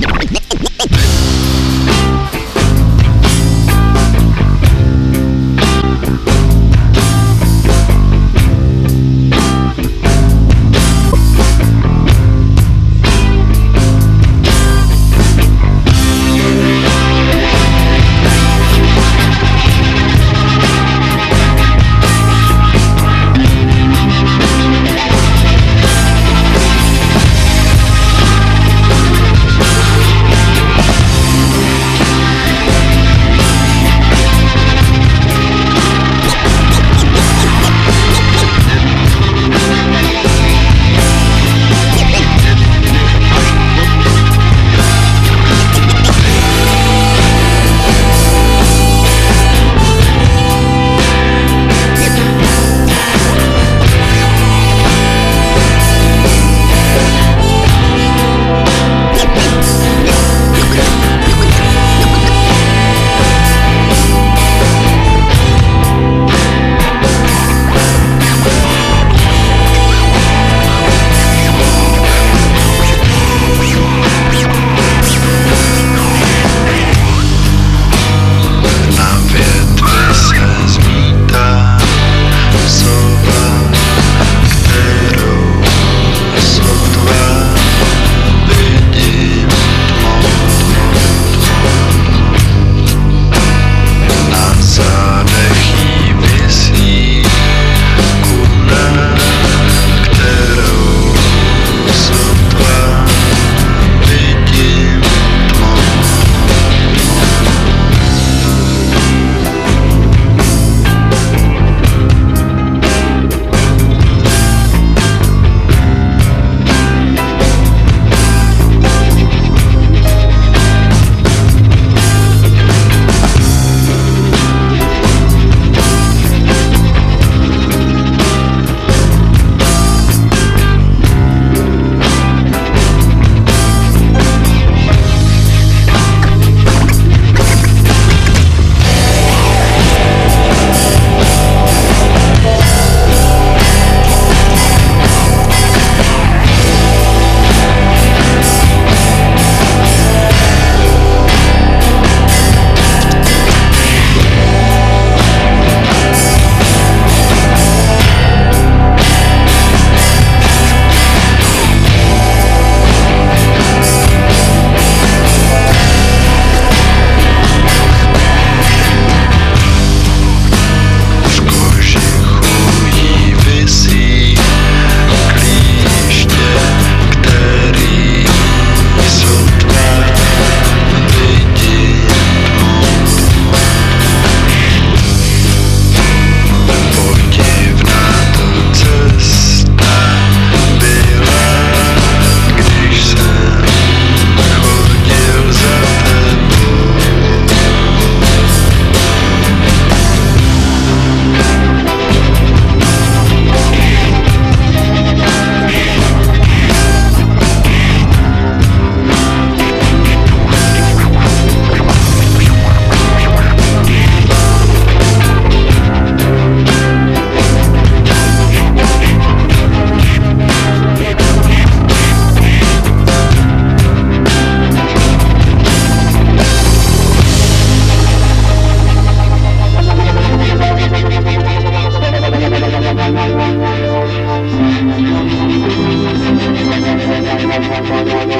ねえねえねえねえ。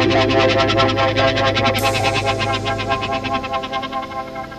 Thank you.